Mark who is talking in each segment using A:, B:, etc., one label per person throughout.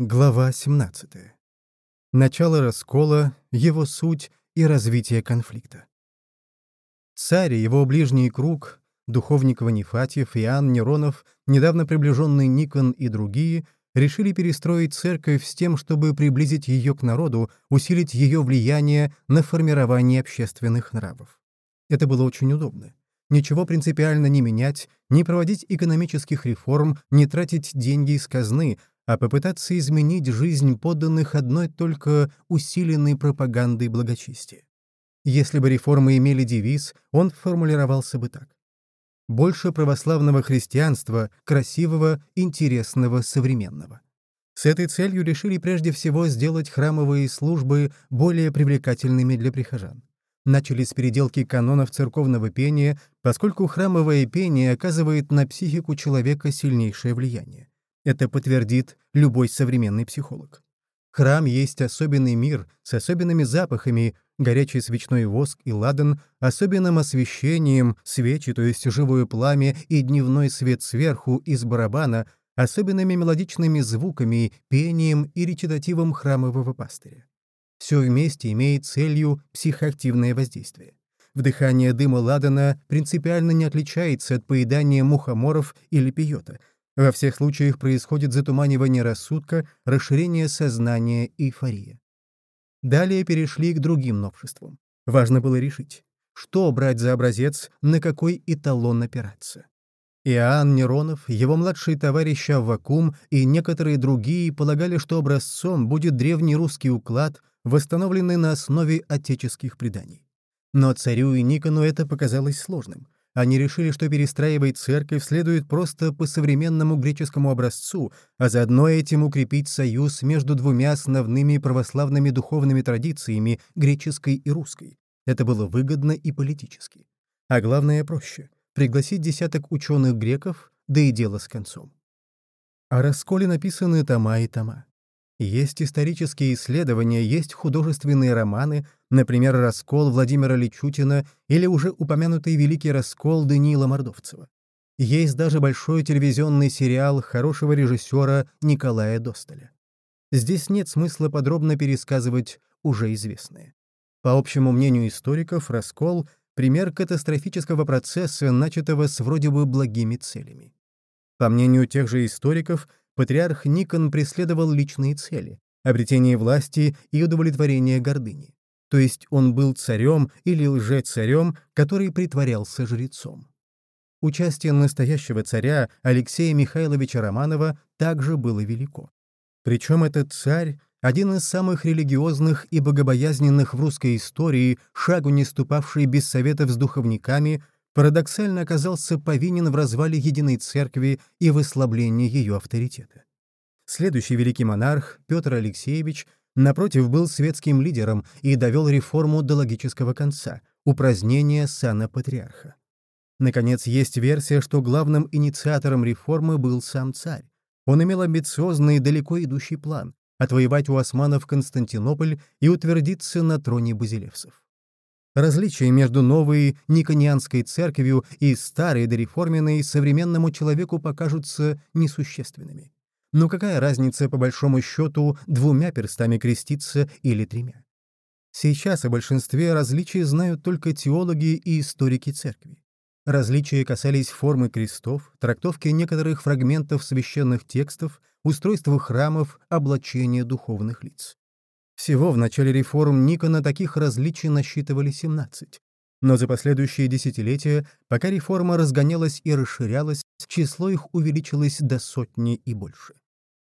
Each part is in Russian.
A: Глава 17. Начало раскола, его суть и развитие конфликта. Царь и его ближний круг, духовник Ванифатьев, Иоанн Неронов, недавно приближенный Никон и другие, решили перестроить церковь с тем, чтобы приблизить ее к народу, усилить ее влияние на формирование общественных нравов. Это было очень удобно. Ничего принципиально не менять, не проводить экономических реформ, не тратить деньги из казны, а попытаться изменить жизнь подданных одной только усиленной пропагандой благочестия. Если бы реформы имели девиз, он формулировался бы так. «Больше православного христианства, красивого, интересного, современного». С этой целью решили прежде всего сделать храмовые службы более привлекательными для прихожан. Начали с переделки канонов церковного пения, поскольку храмовое пение оказывает на психику человека сильнейшее влияние. Это подтвердит любой современный психолог. Храм есть особенный мир с особенными запахами, горячий свечной воск и ладан, особенным освещением, свечи, то есть живое пламя и дневной свет сверху из барабана, особенными мелодичными звуками, пением и речитативом храмового пастыря. Все вместе имеет целью психоактивное воздействие. Вдыхание дыма ладана принципиально не отличается от поедания мухоморов или пиота — во всех случаях происходит затуманивание рассудка, расширение сознания и эйфория. Далее перешли к другим новшествам. Важно было решить, что брать за образец, на какой эталон опираться. Иоанн Неронов, его младший товарищ Аввакум и некоторые другие полагали, что образцом будет древний русский уклад, восстановленный на основе отеческих преданий. Но царю и Никону это показалось сложным — они решили, что перестраивать церковь следует просто по современному греческому образцу, а заодно этим укрепить союз между двумя основными православными духовными традициями, греческой и русской. Это было выгодно и политически. А главное проще — пригласить десяток ученых греков, да и дело с концом. О расколе написаны тома и тома. Есть исторические исследования, есть художественные романы, например, «Раскол» Владимира Личутина или уже упомянутый «Великий раскол» Даниила Мордовцева. Есть даже большой телевизионный сериал хорошего режиссера Николая Достоля. Здесь нет смысла подробно пересказывать уже известное. По общему мнению историков, раскол — пример катастрофического процесса, начатого с вроде бы благими целями. По мнению тех же историков, патриарх Никон преследовал личные цели — обретение власти и удовлетворение гордыни. То есть он был царем или лже-царем, который притворялся жрецом. Участие настоящего царя Алексея Михайловича Романова также было велико. Причем этот царь, один из самых религиозных и богобоязненных в русской истории, шагу не ступавший без советов с духовниками, парадоксально оказался повинен в развале единой церкви и в ослаблении ее авторитета. Следующий великий монарх, Петр Алексеевич, напротив, был светским лидером и довел реформу до логического конца — упразднения сана патриарха. Наконец, есть версия, что главным инициатором реформы был сам царь. Он имел амбициозный и далеко идущий план — отвоевать у османов Константинополь и утвердиться на троне базилевсов. Различия между новой Никонианской церковью и старой дореформенной современному человеку покажутся несущественными. Но какая разница, по большому счету, двумя перстами креститься или тремя? Сейчас о большинстве различий знают только теологи и историки церкви. Различия касались формы крестов, трактовки некоторых фрагментов священных текстов, устройства храмов, облачения духовных лиц. Всего в начале реформ Никона таких различий насчитывали 17. Но за последующие десятилетия, пока реформа разгонялась и расширялась, число их увеличилось до сотни и больше.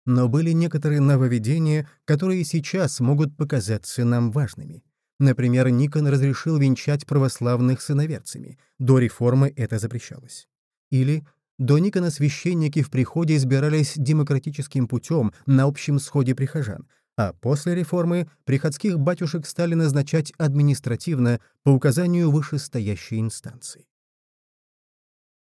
A: Но были некоторые нововведения, которые сейчас могут показаться нам важными. Например, Никон разрешил венчать православных сыноверцами. До реформы это запрещалось. Или до Никона священники в приходе избирались демократическим путем на общем сходе прихожан, а после реформы приходских батюшек стали назначать административно по указанию вышестоящей инстанции.